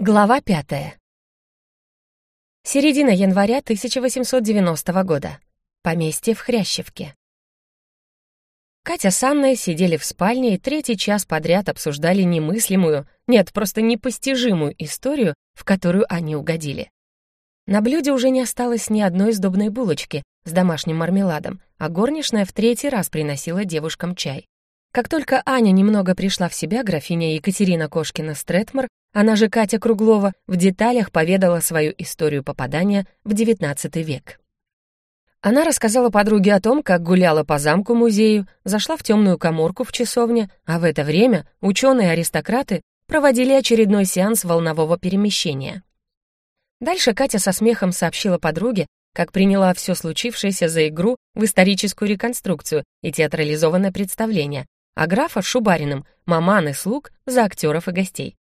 Глава пятая. Середина января 1890 года. Поместье в Хрящевке. Катя с Анной сидели в спальне и третий час подряд обсуждали немыслимую, нет, просто непостижимую историю, в которую они угодили. На блюде уже не осталось ни одной сдобной булочки с домашним мармеладом, а горничная в третий раз приносила девушкам чай. Как только Аня немного пришла в себя, графиня Екатерина Кошкина-Стретмор она же Катя Круглова в деталях поведала свою историю попадания в XIX век. Она рассказала подруге о том, как гуляла по замку-музею, зашла в темную коморку в часовне, а в это время ученые-аристократы проводили очередной сеанс волнового перемещения. Дальше Катя со смехом сообщила подруге, как приняла все случившееся за игру в историческую реконструкцию и театрализованное представление, а графа Шубариным, маман и слуг за актеров и гостей.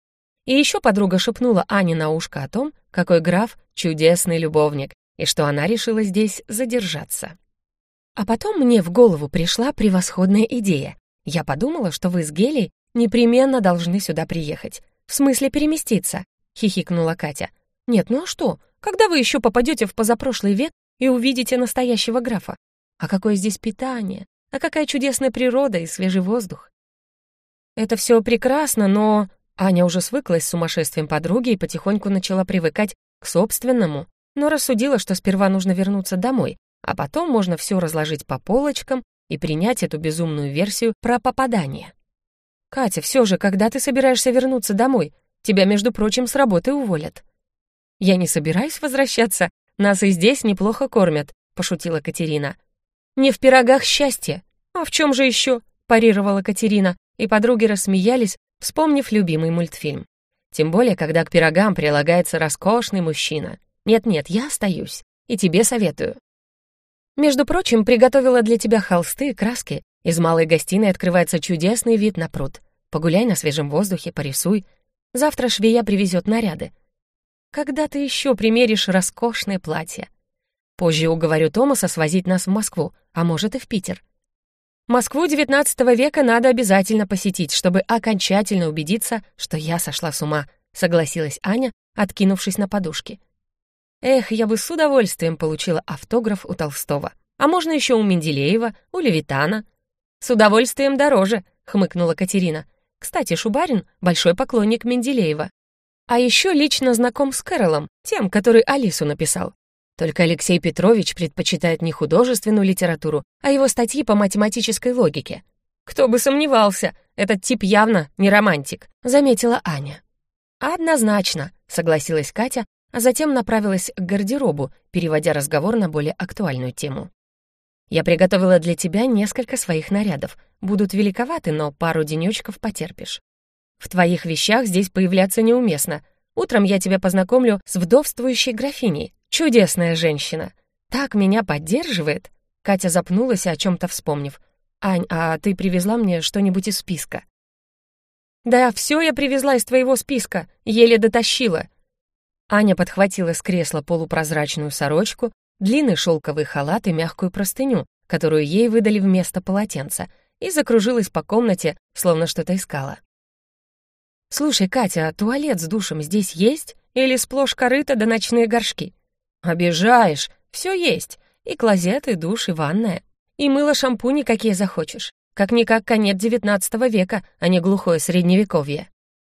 И еще подруга шепнула Ане на ушко о том, какой граф — чудесный любовник, и что она решила здесь задержаться. А потом мне в голову пришла превосходная идея. Я подумала, что вы с Гелей непременно должны сюда приехать. В смысле переместиться, — хихикнула Катя. Нет, ну а что? Когда вы еще попадете в позапрошлый век и увидите настоящего графа? А какое здесь питание? А какая чудесная природа и свежий воздух? Это все прекрасно, но Аня уже свыклась с сумасшествием подруги и потихоньку начала привыкать к собственному, но рассудила, что сперва нужно вернуться домой, а потом можно все разложить по полочкам и принять эту безумную версию про попадание. «Катя, все же, когда ты собираешься вернуться домой? Тебя, между прочим, с работы уволят». «Я не собираюсь возвращаться, нас и здесь неплохо кормят», — пошутила Катерина. «Не в пирогах счастье. А в чем же еще?» — парировала Катерина, и подруги рассмеялись, вспомнив любимый мультфильм. Тем более, когда к пирогам прилагается роскошный мужчина. Нет-нет, я остаюсь, и тебе советую. Между прочим, приготовила для тебя холсты и краски. Из малой гостиной открывается чудесный вид на пруд. Погуляй на свежем воздухе, порисуй. Завтра швея привезет наряды. Когда ты еще примеришь роскошное платье? Позже уговорю Томаса свозить нас в Москву, а может и в Питер. Москву XIX века надо обязательно посетить, чтобы окончательно убедиться, что я сошла с ума», — согласилась Аня, откинувшись на подушке. «Эх, я бы с удовольствием получила автограф у Толстого. А можно еще у Менделеева, у Левитана». «С удовольствием дороже», — хмыкнула Катерина. «Кстати, Шубарин — большой поклонник Менделеева. А еще лично знаком с Кэролом, тем, который Алису написал. Только Алексей Петрович предпочитает не художественную литературу, а его статьи по математической логике. «Кто бы сомневался, этот тип явно не романтик», — заметила Аня. «Однозначно», — согласилась Катя, а затем направилась к гардеробу, переводя разговор на более актуальную тему. «Я приготовила для тебя несколько своих нарядов. Будут великоваты, но пару денечков потерпишь. В твоих вещах здесь появляться неуместно. Утром я тебя познакомлю с вдовствующей графиней, Чудесная женщина. Так меня поддерживает. Катя запнулась, о чем-то вспомнив. «Ань, а ты привезла мне что-нибудь из списка?» «Да, все я привезла из твоего списка, еле дотащила». Аня подхватила с кресла полупрозрачную сорочку, длинный шелковый халат и мягкую простыню, которую ей выдали вместо полотенца, и закружилась по комнате, словно что-то искала. «Слушай, Катя, а туалет с душем здесь есть? Или сплошь корыто да ночные горшки? «Обижаешь! Все есть. И клозет, и душ, и ванная. И мыло-шампуни какие захочешь. Как-никак конец девятнадцатого века, а не глухое средневековье.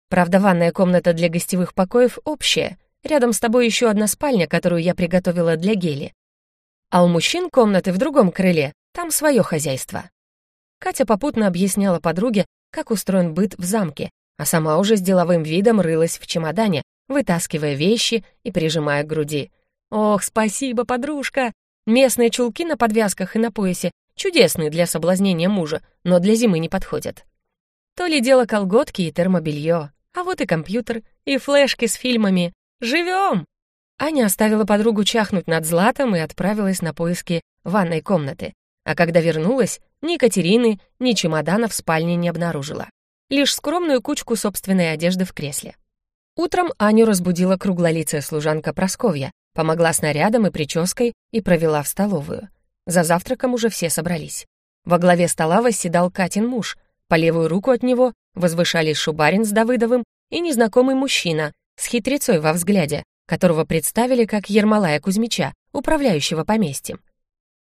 Правда, ванная комната для гостевых покоев общая. Рядом с тобой еще одна спальня, которую я приготовила для Гели. А у мужчин комнаты в другом крыле, там свое хозяйство». Катя попутно объясняла подруге, как устроен быт в замке, а сама уже с деловым видом рылась в чемодане, вытаскивая вещи и прижимая к груди. «Ох, спасибо, подружка! Местные чулки на подвязках и на поясе чудесные для соблазнения мужа, но для зимы не подходят. То ли дело колготки и термобелье, а вот и компьютер, и флешки с фильмами. Живем!» Аня оставила подругу чахнуть над златом и отправилась на поиски ванной комнаты. А когда вернулась, ни Катерины, ни чемодана в спальне не обнаружила. Лишь скромную кучку собственной одежды в кресле. Утром Аню разбудила круглолицая служанка Просковья, Помогла с нарядом и прической и провела в столовую. За завтраком уже все собрались. Во главе стола восседал Катин муж. По левую руку от него возвышались Шубарин с Давыдовым и незнакомый мужчина, с хитрецой во взгляде, которого представили как Ермолая Кузьмича, управляющего поместьем.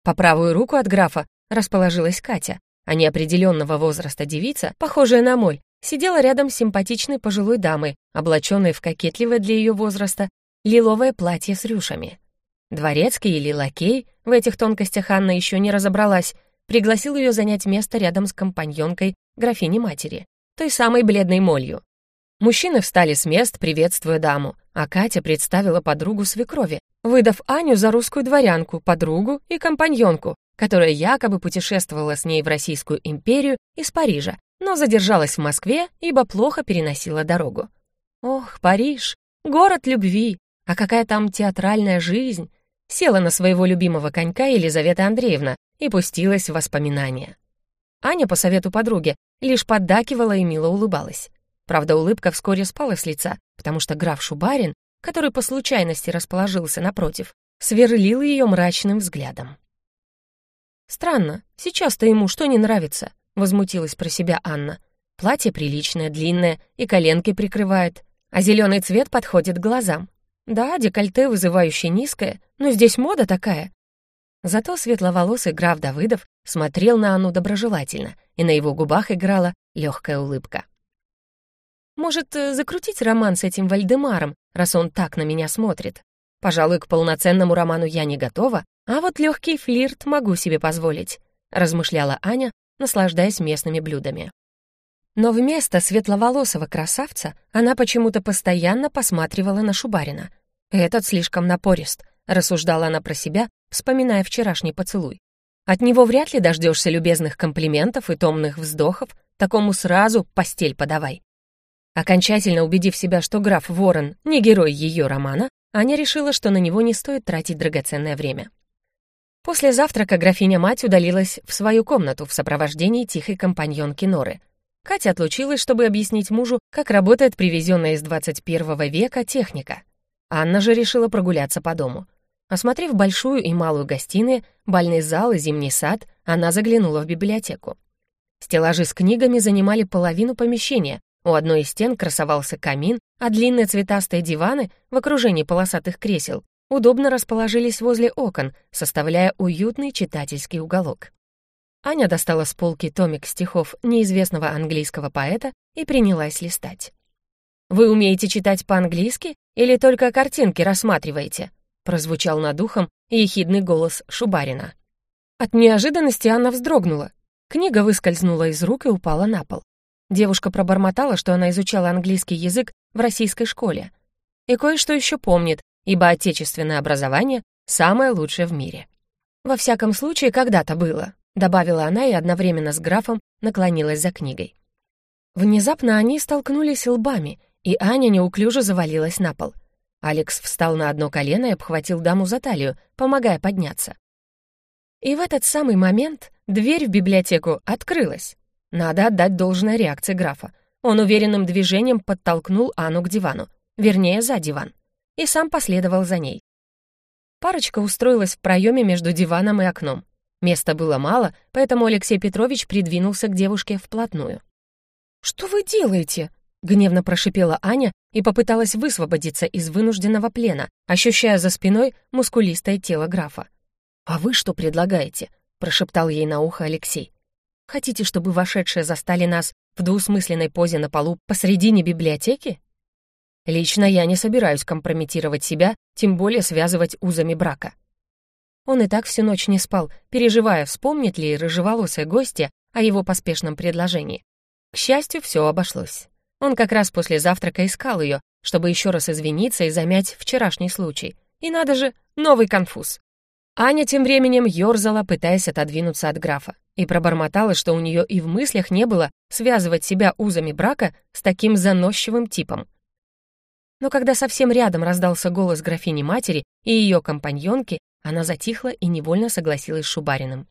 По правую руку от графа расположилась Катя, а неопределенного возраста девица, похожая на моль, сидела рядом с симпатичной пожилой дамой, облаченной в кокетливое для ее возраста лиловое платье с рюшами. Дворецкий или лакей, в этих тонкостях Анна еще не разобралась, пригласил ее занять место рядом с компаньонкой графини-матери, той самой бледной молью. Мужчины встали с мест, приветствуя даму, а Катя представила подругу свекрови, выдав Аню за русскую дворянку, подругу и компаньонку, которая якобы путешествовала с ней в Российскую империю из Парижа, но задержалась в Москве, ибо плохо переносила дорогу. Ох, Париж, город любви, а какая там театральная жизнь! Села на своего любимого конька Елизавета Андреевна и пустилась в воспоминания. Аня по совету подруги лишь поддакивала и мило улыбалась. Правда, улыбка вскоре спала с лица, потому что граф Шубарин, который по случайности расположился напротив, сверлил ее мрачным взглядом. «Странно, сейчас-то ему что не нравится?» — возмутилась про себя Анна. «Платье приличное, длинное и коленки прикрывает, а зеленый цвет подходит глазам. Да, декольте вызывающе низкое, но здесь мода такая». Зато светловолосый граф Давыдов смотрел на Анну доброжелательно, и на его губах играла легкая улыбка. Может, э, закрутить роман с этим Вальдемаром, раз он так на меня смотрит? Пожалуй, к полноценному роману я не готова, а вот легкий флирт могу себе позволить», — размышляла Аня, наслаждаясь местными блюдами. Но вместо светловолосого красавца она почему-то постоянно посматривала на Шубарина. «Этот слишком напорист», — рассуждала она про себя, вспоминая вчерашний поцелуй. «От него вряд ли дождешься любезных комплиментов и томных вздохов, такому сразу постель подавай. Окончательно убедив себя, что граф Ворон не герой ее романа, Аня решила, что на него не стоит тратить драгоценное время. После завтрака графиня-мать удалилась в свою комнату в сопровождении тихой компаньонки Норы. Катя отлучилась, чтобы объяснить мужу, как работает привезенная из 21 века техника. Анна же решила прогуляться по дому. Осмотрев большую и малую гостиные, бальный зал и зимний сад, она заглянула в библиотеку. Стеллажи с книгами занимали половину помещения, у одной из стен красовался камин, а длинные цветастые диваны в окружении полосатых кресел удобно расположились возле окон, составляя уютный читательский уголок. Аня достала с полки томик стихов неизвестного английского поэта и принялась листать. «Вы умеете читать по-английски или только картинки рассматриваете?» прозвучал над ухом ехидный голос Шубарина. От неожиданности Анна вздрогнула. Книга выскользнула из рук и упала на пол. Девушка пробормотала, что она изучала английский язык в российской школе. И кое-что еще помнит, ибо отечественное образование самое лучшее в мире. «Во всяком случае, когда-то было», — добавила она и одновременно с графом наклонилась за книгой. Внезапно они столкнулись лбами, и Аня неуклюже завалилась на пол. Алекс встал на одно колено и обхватил даму за талию, помогая подняться. И в этот самый момент дверь в библиотеку открылась. Надо отдать должное реакции графа. Он уверенным движением подтолкнул Анну к дивану, вернее, за диван, и сам последовал за ней. Парочка устроилась в проеме между диваном и окном. Места было мало, поэтому Алексей Петрович придвинулся к девушке вплотную. «Что вы делаете?» — гневно прошипела Аня и попыталась высвободиться из вынужденного плена, ощущая за спиной мускулистое тело графа. «А вы что предлагаете?» — прошептал ей на ухо Алексей. Хотите, чтобы вошедшие застали нас в двусмысленной позе на полу посредине библиотеки? Лично я не собираюсь компрометировать себя, тем более связывать узами брака. Он и так всю ночь не спал, переживая, вспомнит ли рыжеволосая гостья о его поспешном предложении. К счастью, все обошлось. Он как раз после завтрака искал ее, чтобы еще раз извиниться и замять вчерашний случай. И надо же, новый конфуз. Аня тем временем ёрзала, пытаясь отодвинуться от графа, и пробормотала, что у нее и в мыслях не было связывать себя узами брака с таким заносчивым типом. Но когда совсем рядом раздался голос графини-матери и ее компаньонки, она затихла и невольно согласилась с Шубариным.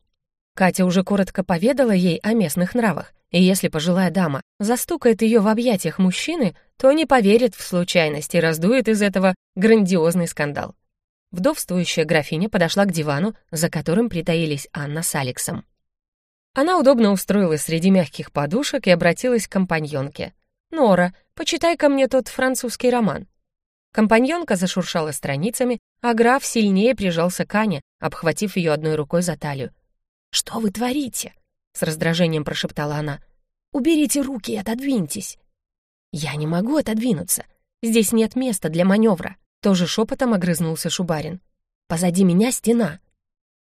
Катя уже коротко поведала ей о местных нравах, и если пожилая дама застукает ее в объятиях мужчины, то не поверит в случайность и раздует из этого грандиозный скандал. Вдовствующая графиня подошла к дивану, за которым притаились Анна с Алексом. Она удобно устроилась среди мягких подушек и обратилась к компаньонке. «Нора, почитай-ка мне тот французский роман». Компаньонка зашуршала страницами, а граф сильнее прижался к Ане, обхватив ее одной рукой за талию. «Что вы творите?» — с раздражением прошептала она. «Уберите руки и отодвиньтесь». «Я не могу отодвинуться. Здесь нет места для маневра», — тоже шепотом огрызнулся Шубарин. «Позади меня стена».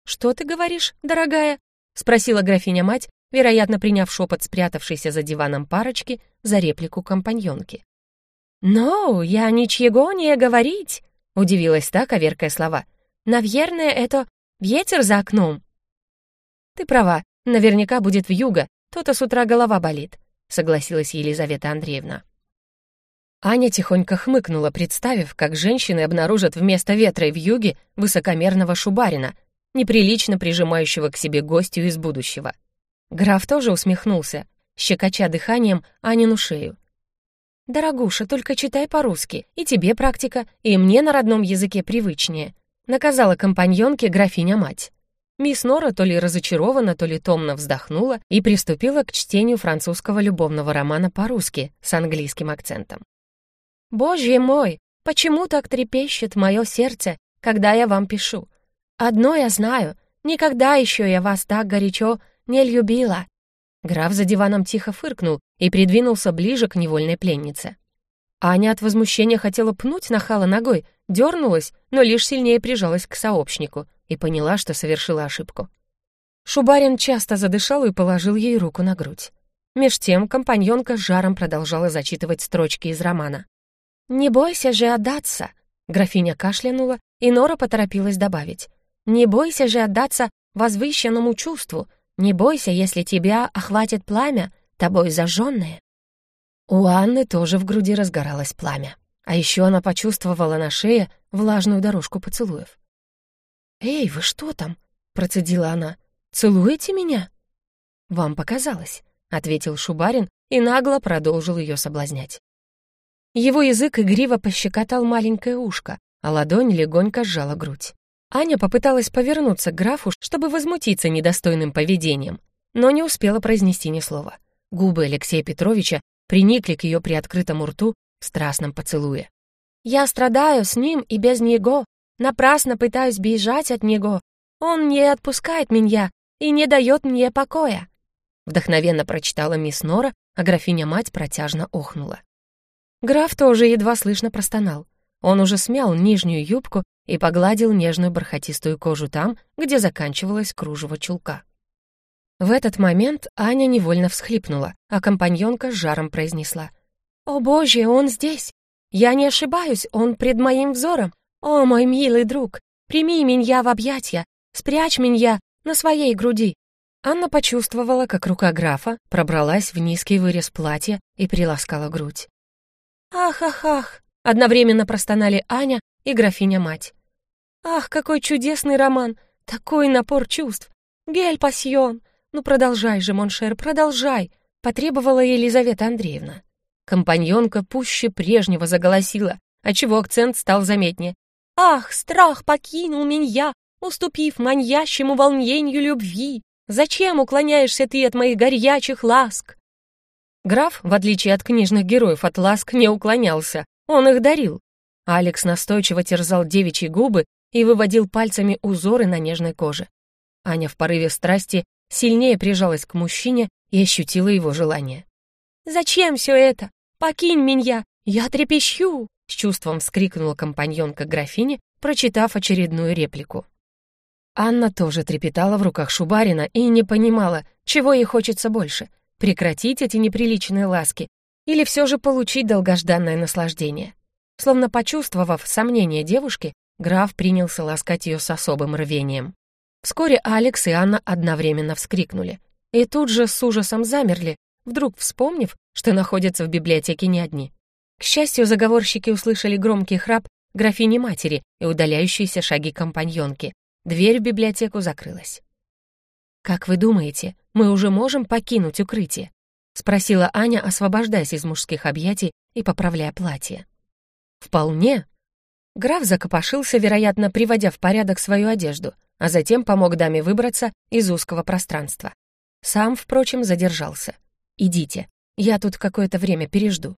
«Что ты говоришь, дорогая?» — спросила графиня-мать, вероятно, приняв шепот спрятавшейся за диваном парочки за реплику компаньонки. «Ну, я ничего не говорить», — удивилась та, коверкая слова. «Наверное, это ветер за окном». «Ты права, наверняка будет вьюга, то-то с утра голова болит», — согласилась Елизавета Андреевна. Аня тихонько хмыкнула, представив, как женщины обнаружат вместо ветра и вьюги высокомерного шубарина, неприлично прижимающего к себе гостю из будущего. Граф тоже усмехнулся, щекоча дыханием Анину шею. «Дорогуша, только читай по-русски. И тебе практика, и мне на родном языке привычнее», наказала компаньонке графиня-мать. Мисс Нора то ли разочарована, то ли томно вздохнула и приступила к чтению французского любовного романа по-русски с английским акцентом. «Боже мой, почему так трепещет мое сердце, когда я вам пишу? Одно я знаю, никогда еще я вас так горячо не любила. Граф за диваном тихо фыркнул и придвинулся ближе к невольной пленнице. Аня от возмущения хотела пнуть нахала ногой, дернулась, но лишь сильнее прижалась к сообщнику и поняла, что совершила ошибку. Шубарин часто задышал и положил ей руку на грудь. Меж тем компаньонка с жаром продолжала зачитывать строчки из романа. «Не бойся же отдаться!» Графиня кашлянула, и Нора поторопилась добавить. «Не бойся же отдаться возвышенному чувству, не бойся, если тебя охватит пламя, тобой зажженное». У Анны тоже в груди разгоралось пламя. А еще она почувствовала на шее влажную дорожку поцелуев. «Эй, вы что там?» — процедила она. «Целуете меня?» «Вам показалось», — ответил Шубарин и нагло продолжил ее соблазнять. Его язык игриво пощекотал маленькое ушко, а ладонь легонько сжала грудь. Аня попыталась повернуться к графу, чтобы возмутиться недостойным поведением, но не успела произнести ни слова. Губы Алексея Петровича приникли к ее приоткрытому рту в страстном поцелуе. «Я страдаю с ним и без него, напрасно пытаюсь бежать от него. Он не отпускает меня и не дает мне покоя». Вдохновенно прочитала мисс Нора, а графиня-мать протяжно охнула. Граф тоже едва слышно простонал. Он уже смял нижнюю юбку и погладил нежную бархатистую кожу там, где заканчивалась кружево чулка. В этот момент Аня невольно всхлипнула, а компаньонка с жаром произнесла. «О боже, он здесь! Я не ошибаюсь, он пред моим взором! О, мой милый друг, прими меня в объятья, спрячь меня на своей груди!» Анна почувствовала, как рука графа пробралась в низкий вырез платья и приласкала грудь. «Ах-ах-ах!» — одновременно простонали Аня и графиня-мать. «Ах, какой чудесный роман! Такой напор чувств! Quelle passion! Ну продолжай же, mon cher, продолжай!» — потребовала Елизавета Андреевна. Компаньонка пуще прежнего заголосила, отчего акцент стал заметнее. «Ах, страх покинул меня, уступив маньящему волнению любви! Зачем уклоняешься ты от моих горячих ласк?» Граф, в отличие от книжных героев, от ласк не уклонялся, он их дарил. Алекс настойчиво терзал девичьи губы и выводил пальцами узоры на нежной коже. Аня в порыве страсти сильнее прижалась к мужчине и ощутила его желание. «Зачем все это? Покинь меня! Я трепещу!» с чувством вскрикнула компаньонка графини, прочитав очередную реплику. Анна тоже трепетала в руках Шубарина и не понимала, чего ей хочется больше — прекратить эти неприличные ласки или все же получить долгожданное наслаждение. Словно почувствовав сомнение девушки, граф принялся ласкать ее с особым рвением. Вскоре Алекс и Анна одновременно вскрикнули. И тут же с ужасом замерли, вдруг вспомнив, что находятся в библиотеке не одни. К счастью, заговорщики услышали громкий храп графини-матери и удаляющиеся шаги компаньонки. Дверь в библиотеку закрылась. «Как вы думаете, мы уже можем покинуть укрытие?» — спросила Аня, освобождаясь из мужских объятий и поправляя платье. «Вполне». Граф закопошился, вероятно, приводя в порядок свою одежду, а затем помог даме выбраться из узкого пространства. Сам, впрочем, задержался. «Идите, я тут какое-то время пережду».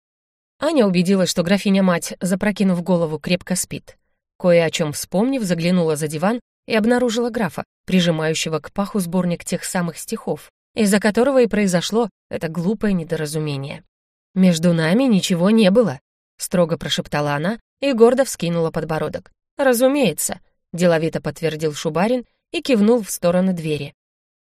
Аня убедилась, что графиня-мать, запрокинув голову, крепко спит. Кое о чем вспомнив, заглянула за диван и обнаружила графа, прижимающего к паху сборник тех самых стихов, из-за которого и произошло это глупое недоразумение. «Между нами ничего не было», — строго прошептала она и гордо вскинула подбородок. «Разумеется», — деловито подтвердил Шубарин и кивнул в сторону двери.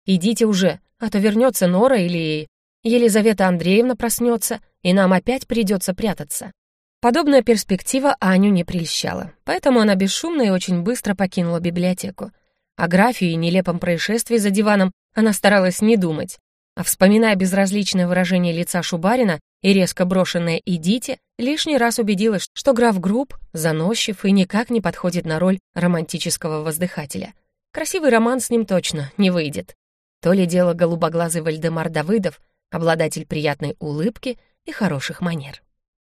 «Идите уже, а то вернется Нора или Елизавета Андреевна проснется, и нам опять придется прятаться». Подобная перспектива Аню не прельщала, поэтому она бесшумно и очень быстро покинула библиотеку. О графе и нелепом происшествии за диваном она старалась не думать, а вспоминая безразличное выражение лица Шубарина и резко брошенное «идите», лишний раз убедилась, что граф груб, заносчив и никак не подходит на роль романтического воздыхателя. Красивый роман с ним точно не выйдет. То ли дело голубоглазый Вальдемар Давыдов, обладатель приятной улыбки и хороших манер.